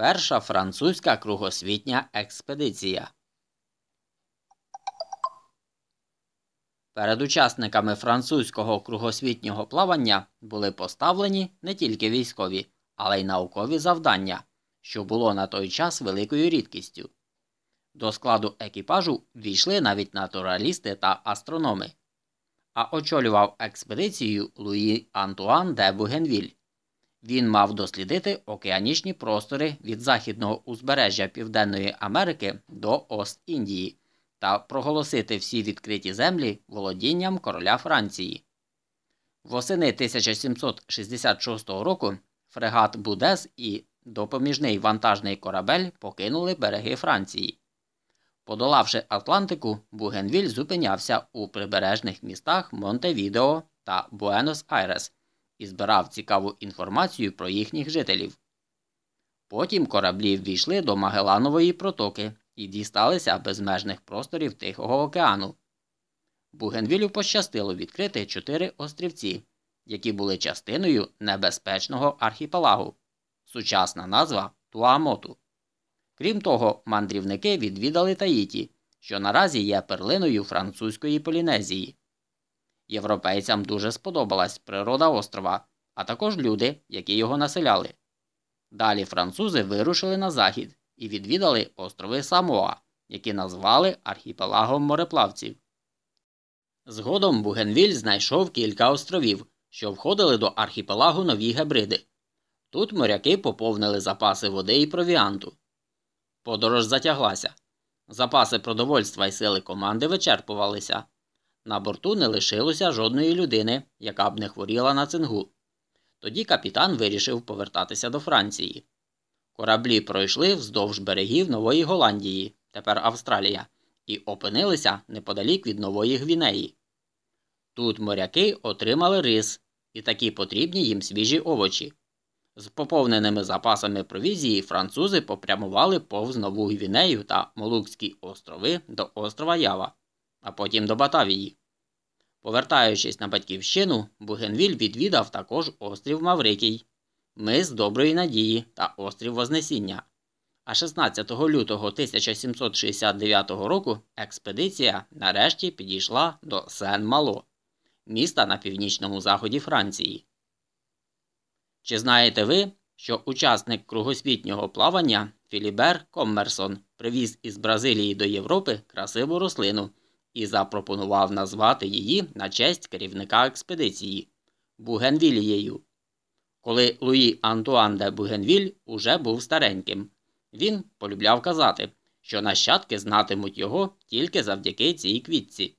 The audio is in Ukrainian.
Перша французька кругосвітня експедиція. Перед учасниками французького кругосвітнього плавання були поставлені не тільки військові, але й наукові завдання, що було на той час великою рідкістю. До складу екіпажу ввійшли навіть натуралісти та астрономи, а очолював експедицію Луї Антуан де Бугенвіль. Він мав дослідити океанічні простори від західного узбережжя Південної Америки до Ост-Індії та проголосити всі відкриті землі володінням короля Франції. Восени 1766 року фрегат Будес і допоміжний вантажний корабель покинули береги Франції. Подолавши Атлантику, Бугенвіль зупинявся у прибережних містах Монтевідео та Буенос-Айрес і збирав цікаву інформацію про їхніх жителів. Потім кораблі ввійшли до Магеланової протоки і дісталися безмежних просторів Тихого океану. Бугенвілю пощастило відкрити чотири острівці, які були частиною небезпечного архіпелагу, сучасна назва Туамоту. Крім того, мандрівники відвідали Таїті, що наразі є перлиною французької Полінезії. Європейцям дуже сподобалась природа острова, а також люди, які його населяли. Далі французи вирушили на захід і відвідали острови Самоа, які назвали архіпелагом мореплавців. Згодом Бугенвіль знайшов кілька островів, що входили до архіпелагу Нові Гебриди. Тут моряки поповнили запаси води і провіанту. Подорож затяглася. Запаси продовольства і сили команди вичерпувалися. На борту не лишилося жодної людини, яка б не хворіла на цингу. Тоді капітан вирішив повертатися до Франції. Кораблі пройшли вздовж берегів Нової Голландії, тепер Австралія, і опинилися неподалік від Нової Гвінеї. Тут моряки отримали рис і такі потрібні їм свіжі овочі. З поповненими запасами провізії французи попрямували повз Нову Гвінею та Молукські острови до острова Ява, а потім до Батавії. Повертаючись на батьківщину, Бугенвіль відвідав також острів Маврикій, мис Доброї Надії та острів Вознесіння. А 16 лютого 1769 року експедиція нарешті підійшла до Сен-Мало, міста на північному заході Франції. Чи знаєте ви, що учасник кругосвітнього плавання Філібер Коммерсон привіз із Бразилії до Європи красиву рослину і запропонував назвати її на честь керівника експедиції Бугенвілією. Коли Луї Антуан де Бугенвіль уже був стареньким, він полюбляв казати, що нащадки знатимуть його тільки завдяки цій квітці.